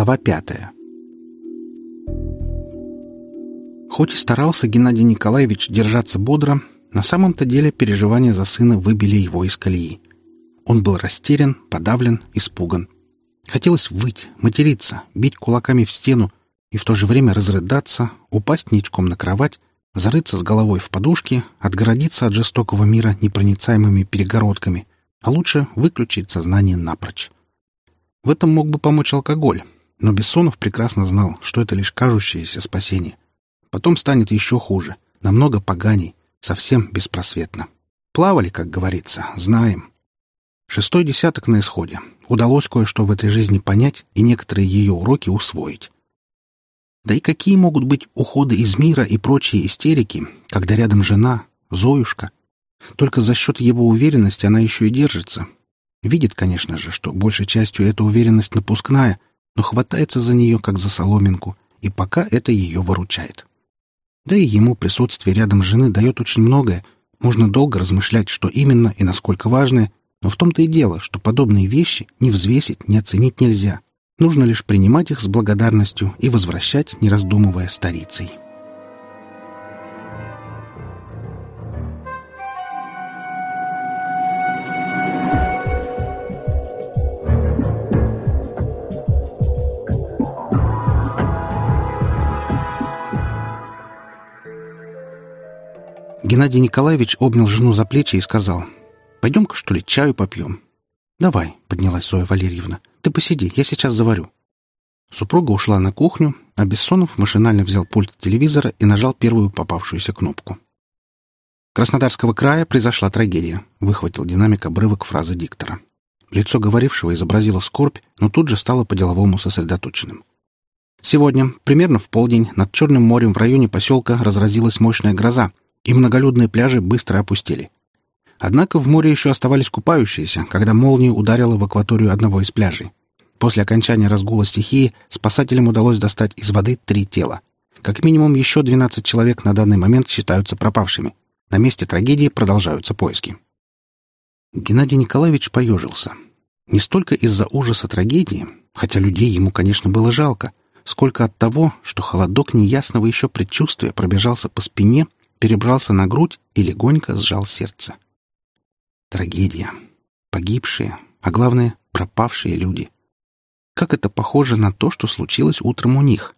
Глава пятая. Хоть и старался Геннадий Николаевич держаться бодро, на самом-то деле переживания за сына выбили его из колеи. Он был растерян, подавлен, испуган. Хотелось выть, материться, бить кулаками в стену и в то же время разрыдаться, упасть ничком на кровать, зарыться с головой в подушки, отгородиться от жестокого мира непроницаемыми перегородками, а лучше выключить сознание напрочь. В этом мог бы помочь алкоголь, но Бессонов прекрасно знал, что это лишь кажущееся спасение. Потом станет еще хуже, намного поганей, совсем беспросветно. Плавали, как говорится, знаем. Шестой десяток на исходе. Удалось кое-что в этой жизни понять и некоторые ее уроки усвоить. Да и какие могут быть уходы из мира и прочие истерики, когда рядом жена, Зоюшка? Только за счет его уверенности она еще и держится, Видит, конечно же, что большей частью эта уверенность напускная, но хватается за нее, как за соломинку, и пока это ее выручает. Да и ему присутствие рядом жены дает очень многое. Можно долго размышлять, что именно и насколько важное, но в том-то и дело, что подобные вещи не взвесить, не оценить нельзя. Нужно лишь принимать их с благодарностью и возвращать, не раздумывая, старицей. Геннадий Николаевич обнял жену за плечи и сказал, «Пойдем-ка, что ли, чаю попьем?» «Давай», — поднялась Зоя Валерьевна, «ты посиди, я сейчас заварю». Супруга ушла на кухню, а Бессонов машинально взял пульт телевизора и нажал первую попавшуюся кнопку. Краснодарского края произошла трагедия, выхватил динамик обрывок фразы диктора. Лицо говорившего изобразило скорбь, но тут же стало по-деловому сосредоточенным. Сегодня, примерно в полдень, над Черным морем в районе поселка разразилась мощная гроза, и многолюдные пляжи быстро опустели. Однако в море еще оставались купающиеся, когда молния ударила в акваторию одного из пляжей. После окончания разгула стихии спасателям удалось достать из воды три тела. Как минимум еще 12 человек на данный момент считаются пропавшими. На месте трагедии продолжаются поиски. Геннадий Николаевич поежился. Не столько из-за ужаса трагедии, хотя людей ему, конечно, было жалко, сколько от того, что холодок неясного еще предчувствия пробежался по спине перебрался на грудь и легонько сжал сердце. Трагедия. Погибшие, а главное, пропавшие люди. Как это похоже на то, что случилось утром у них.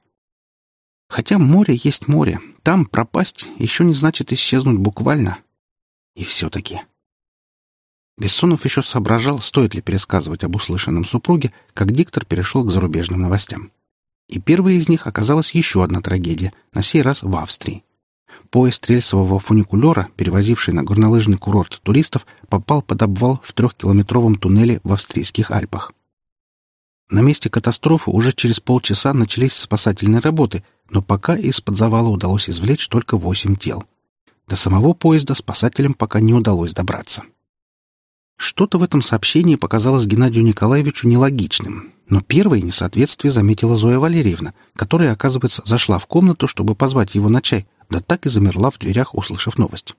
Хотя море есть море, там пропасть еще не значит исчезнуть буквально. И все-таки... Бессонов еще соображал, стоит ли пересказывать об услышанном супруге, как диктор перешел к зарубежным новостям. И первой из них оказалась еще одна трагедия, на сей раз в Австрии. Поезд рельсового фуникулера, перевозивший на горнолыжный курорт туристов, попал под обвал в трехкилометровом туннеле в австрийских Альпах. На месте катастрофы уже через полчаса начались спасательные работы, но пока из-под завала удалось извлечь только восемь тел. До самого поезда спасателям пока не удалось добраться. Что-то в этом сообщении показалось Геннадию Николаевичу нелогичным, но первое несоответствие заметила Зоя Валерьевна, которая, оказывается, зашла в комнату, чтобы позвать его на чай, да так и замерла в дверях, услышав новость.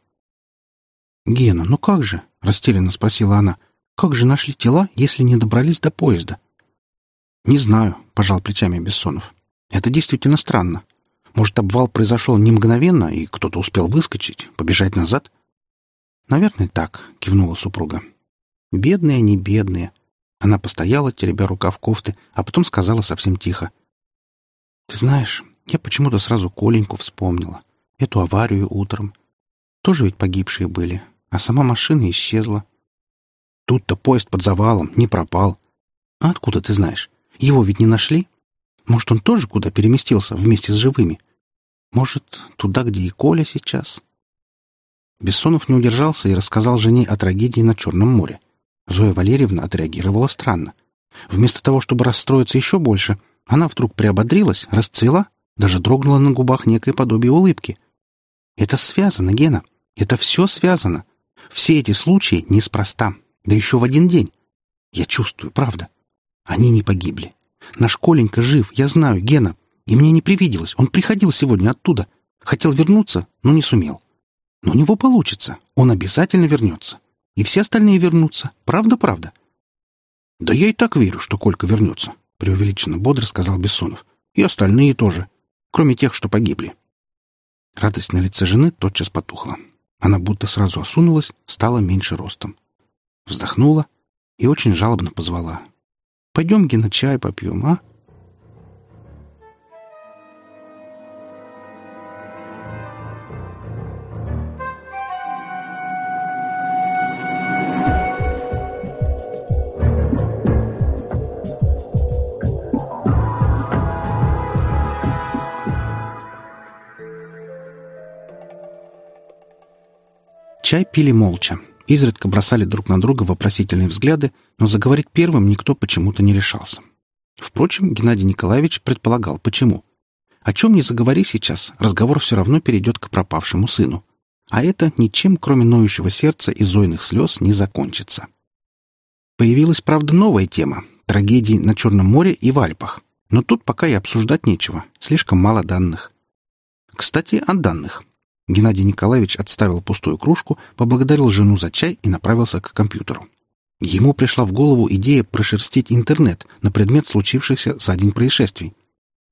«Гена, ну как же?» — растерянно спросила она. «Как же нашли тела, если не добрались до поезда?» «Не знаю», — пожал плечами Бессонов. «Это действительно странно. Может, обвал произошел не мгновенно, и кто-то успел выскочить, побежать назад?» «Наверное, так», — кивнула супруга. «Бедные они, бедные». Она постояла, теребя рукав кофты, а потом сказала совсем тихо. «Ты знаешь, я почему-то сразу Коленьку вспомнила эту аварию утром. Тоже ведь погибшие были, а сама машина исчезла. Тут-то поезд под завалом, не пропал. А откуда ты знаешь? Его ведь не нашли? Может, он тоже куда переместился вместе с живыми? Может, туда, где и Коля сейчас? Бессонов не удержался и рассказал жене о трагедии на Черном море. Зоя Валерьевна отреагировала странно. Вместо того, чтобы расстроиться еще больше, она вдруг приободрилась, расцвела, даже дрогнула на губах некое подобие улыбки. Это связано, Гена. Это все связано. Все эти случаи неспроста. Да еще в один день. Я чувствую, правда. Они не погибли. Наш Коленька жив, я знаю, Гена. И мне не привиделось. Он приходил сегодня оттуда. Хотел вернуться, но не сумел. Но у него получится. Он обязательно вернется. И все остальные вернутся. Правда-правда? Да я и так верю, что Колька вернется, преувеличенно бодро сказал Бессонов. «И остальные тоже, кроме тех, что погибли». Радость на лице жены тотчас потухла. Она будто сразу осунулась, стала меньше ростом. Вздохнула и очень жалобно позвала. «Пойдем, Гена, чай попьем, а?» Чай пили молча, изредка бросали друг на друга вопросительные взгляды, но заговорить первым никто почему-то не решался. Впрочем, Геннадий Николаевич предполагал, почему. О чем не заговори сейчас, разговор все равно перейдет к пропавшему сыну. А это ничем, кроме ноющего сердца и зойных слез, не закончится. Появилась, правда, новая тема — трагедии на Черном море и в Альпах. Но тут пока и обсуждать нечего, слишком мало данных. Кстати, о данных. Геннадий Николаевич отставил пустую кружку, поблагодарил жену за чай и направился к компьютеру. Ему пришла в голову идея прошерстить интернет на предмет случившихся за день происшествий.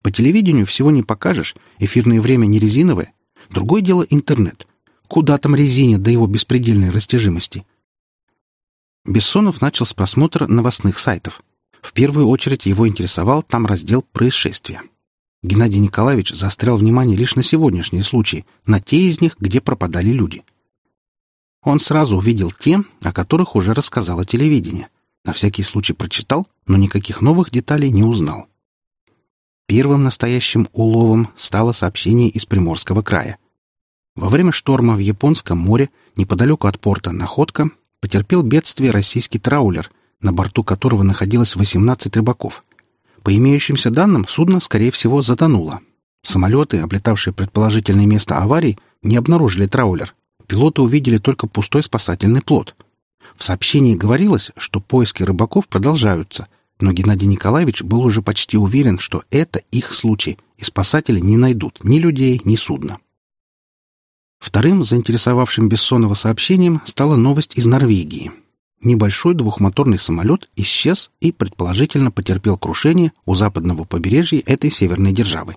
По телевидению всего не покажешь, эфирное время не резиновое. Другое дело интернет. Куда там резине до его беспредельной растяжимости? Бессонов начал с просмотра новостных сайтов. В первую очередь его интересовал там раздел «Происшествия». Геннадий Николаевич заострял внимание лишь на сегодняшние случаи, на те из них, где пропадали люди. Он сразу увидел те, о которых уже рассказало телевидение. На всякий случай прочитал, но никаких новых деталей не узнал. Первым настоящим уловом стало сообщение из Приморского края. Во время шторма в Японском море, неподалеку от порта Находка, потерпел бедствие российский траулер, на борту которого находилось 18 рыбаков – по имеющимся данным, судно, скорее всего, затонуло. Самолеты, облетавшие предположительное место аварии, не обнаружили траулер. Пилоты увидели только пустой спасательный плот. В сообщении говорилось, что поиски рыбаков продолжаются, но Геннадий Николаевич был уже почти уверен, что это их случай, и спасатели не найдут ни людей, ни судна. Вторым заинтересовавшим Бессонова сообщением стала новость из Норвегии небольшой двухмоторный самолет исчез и, предположительно, потерпел крушение у западного побережья этой северной державы.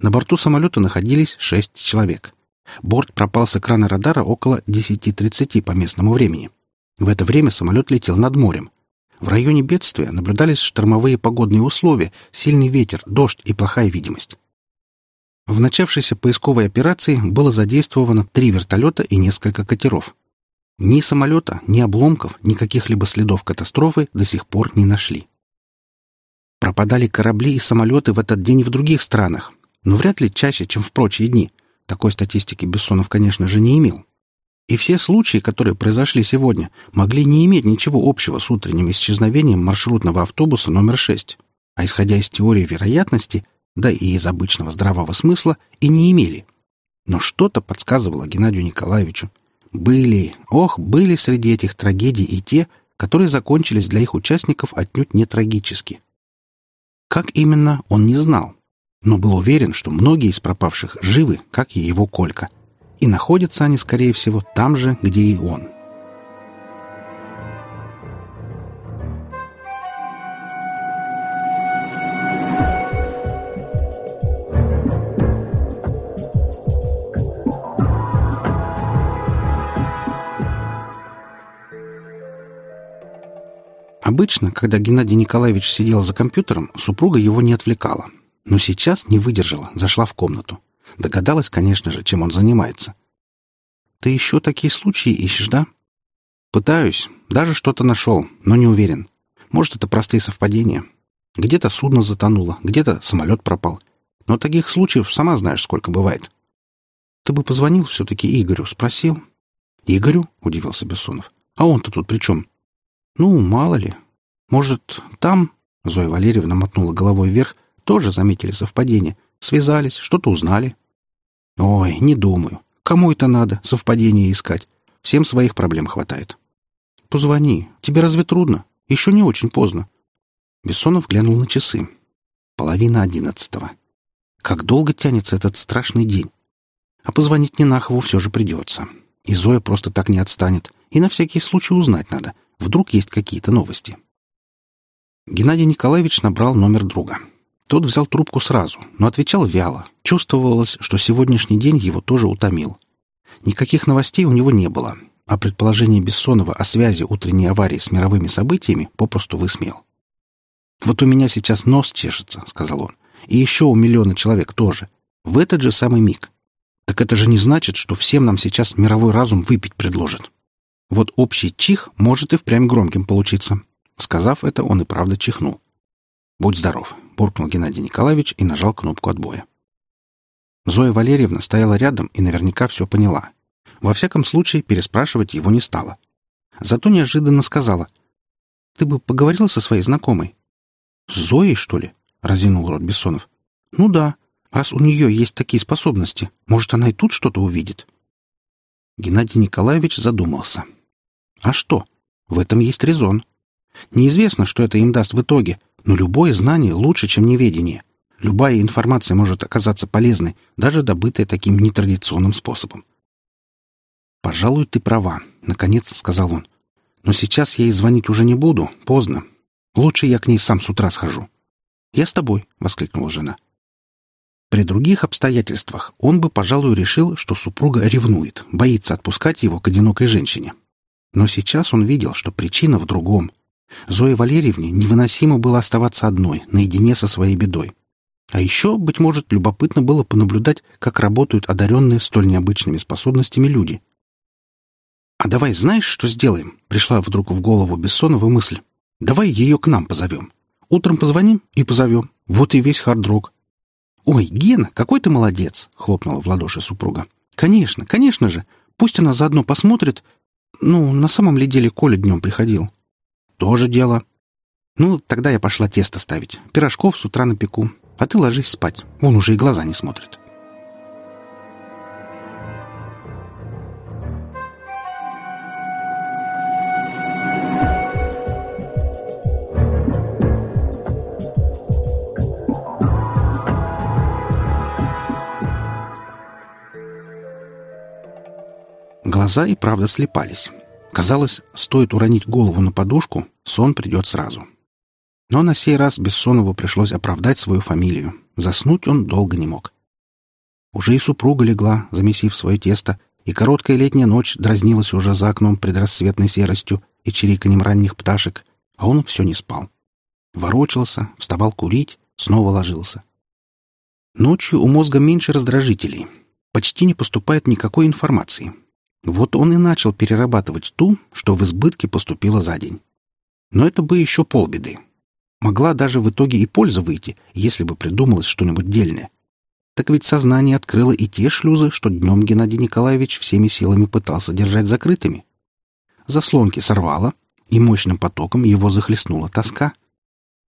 На борту самолета находились шесть человек. Борт пропал с экрана радара около 10.30 по местному времени. В это время самолет летел над морем. В районе бедствия наблюдались штормовые погодные условия, сильный ветер, дождь и плохая видимость. В начавшейся поисковой операции было задействовано три вертолета и несколько катеров. Ни самолета, ни обломков, ни каких-либо следов катастрофы до сих пор не нашли. Пропадали корабли и самолеты в этот день и в других странах, но вряд ли чаще, чем в прочие дни. Такой статистики Бессонов, конечно же, не имел. И все случаи, которые произошли сегодня, могли не иметь ничего общего с утренним исчезновением маршрутного автобуса номер 6, а исходя из теории вероятности, да и из обычного здравого смысла, и не имели. Но что-то подсказывало Геннадию Николаевичу, были, ох, были среди этих трагедий и те, которые закончились для их участников отнюдь не трагически. Как именно, он не знал, но был уверен, что многие из пропавших живы, как и его Колька, и находятся они, скорее всего, там же, где и он. Обычно, когда Геннадий Николаевич сидел за компьютером, супруга его не отвлекала. Но сейчас не выдержала, зашла в комнату. Догадалась, конечно же, чем он занимается. «Ты еще такие случаи ищешь, да?» «Пытаюсь. Даже что-то нашел, но не уверен. Может, это простые совпадения. Где-то судно затонуло, где-то самолет пропал. Но таких случаев сама знаешь, сколько бывает. Ты бы позвонил все-таки Игорю, спросил?» «Игорю?» — удивился Бессонов. «А он-то тут при чем?» «Ну, мало ли. Может, там, — Зоя Валерьевна мотнула головой вверх, — тоже заметили совпадение, связались, что-то узнали. Ой, не думаю. Кому это надо, совпадение искать? Всем своих проблем хватает. Позвони. Тебе разве трудно? Еще не очень поздно. Бессонов глянул на часы. Половина одиннадцатого. Как долго тянется этот страшный день? А позвонить Нинахову все же придется. И Зоя просто так не отстанет. И на всякий случай узнать надо. Вдруг есть какие-то новости. Геннадий Николаевич набрал номер друга. Тот взял трубку сразу, но отвечал вяло. Чувствовалось, что сегодняшний день его тоже утомил. Никаких новостей у него не было, а предположение Бессонова о связи утренней аварии с мировыми событиями попросту высмеял. «Вот у меня сейчас нос чешется», — сказал он. «И еще у миллиона человек тоже. В этот же самый миг. Так это же не значит, что всем нам сейчас мировой разум выпить предложат. Вот общий чих может и впрямь громким получиться». Сказав это, он и правда чихнул. «Будь здоров», — буркнул Геннадий Николаевич и нажал кнопку отбоя. Зоя Валерьевна стояла рядом и наверняка все поняла. Во всяком случае, переспрашивать его не стала. Зато неожиданно сказала. «Ты бы поговорил со своей знакомой?» «С Зоей, что ли?» — разинул рот Бессонов. «Ну да. Раз у нее есть такие способности, может, она и тут что-то увидит?» Геннадий Николаевич задумался. «А что? В этом есть резон. Неизвестно, что это им даст в итоге, но любое знание лучше, чем неведение. Любая информация может оказаться полезной, даже добытая таким нетрадиционным способом. «Пожалуй, ты права», — наконец сказал он. «Но сейчас я ей звонить уже не буду, поздно. Лучше я к ней сам с утра схожу». «Я с тобой», — воскликнула жена. При других обстоятельствах он бы, пожалуй, решил, что супруга ревнует, боится отпускать его к одинокой женщине. Но сейчас он видел, что причина в другом. Зое Валерьевне невыносимо было оставаться одной, наедине со своей бедой. А еще, быть может, любопытно было понаблюдать, как работают одаренные столь необычными способностями люди. «А давай знаешь, что сделаем?» — пришла вдруг в голову Бессонова мысль. «Давай ее к нам позовем. Утром позвоним и позовем. Вот и весь хардрок». «Ой, Гена, какой ты молодец!» — хлопнула в ладоши супруга. «Конечно, конечно же. Пусть она заодно посмотрит. Ну, на самом ли деле Коля днем приходил?» «Тоже дело». «Ну, тогда я пошла тесто ставить. Пирожков с утра напеку. А ты ложись спать. Вон уже и глаза не смотрят». Глаза и правда слепались. Казалось, стоит уронить голову на подушку, сон придет сразу. Но на сей раз Бессонову пришлось оправдать свою фамилию. Заснуть он долго не мог. Уже и супруга легла, замесив свое тесто, и короткая летняя ночь дразнилась уже за окном предрассветной серостью и чириканьем ранних пташек, а он все не спал. Ворочался, вставал курить, снова ложился. Ночью у мозга меньше раздражителей. Почти не поступает никакой информации. Вот он и начал перерабатывать ту, что в избытке поступило за день. Но это бы еще полбеды. Могла даже в итоге и польза выйти, если бы придумалось что-нибудь дельное. Так ведь сознание открыло и те шлюзы, что днем Геннадий Николаевич всеми силами пытался держать закрытыми. Заслонки сорвало, и мощным потоком его захлестнула тоска.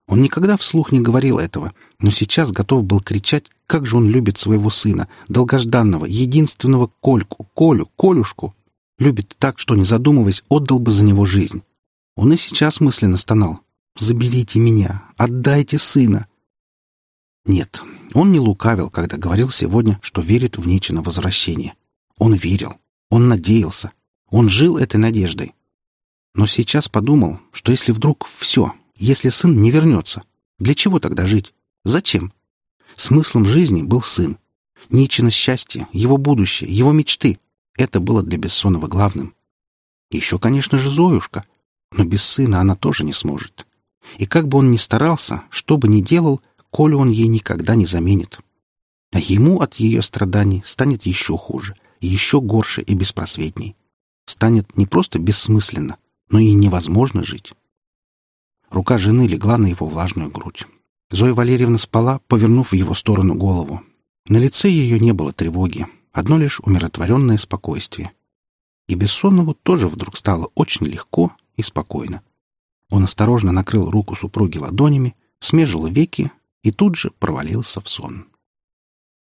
Он никогда вслух не говорил этого, но сейчас готов был кричать, как же он любит своего сына, долгожданного, единственного Кольку, Колю, Колюшку. Любит так, что, не задумываясь, отдал бы за него жизнь. Он и сейчас мысленно стонал. «Заберите меня! Отдайте сына!» Нет, он не лукавил, когда говорил сегодня, что верит в Ничино возвращение. Он верил, он надеялся, он жил этой надеждой. Но сейчас подумал, что если вдруг все, если сын не вернется, для чего тогда жить? Зачем? Смыслом жизни был сын. Ничина счастье, его будущее, его мечты. Это было для Бессонова главным. Еще, конечно же, Зоюшка. Но без сына она тоже не сможет. И как бы он ни старался, что бы ни делал, Колю он ей никогда не заменит. А ему от ее страданий станет еще хуже, еще горше и беспросветней. Станет не просто бессмысленно, но и невозможно жить. Рука жены легла на его влажную грудь. Зоя Валерьевна спала, повернув в его сторону голову. На лице ее не было тревоги, одно лишь умиротворенное спокойствие. И Бессонову тоже вдруг стало очень легко и спокойно. Он осторожно накрыл руку супруги ладонями, смежил веки и тут же провалился в сон.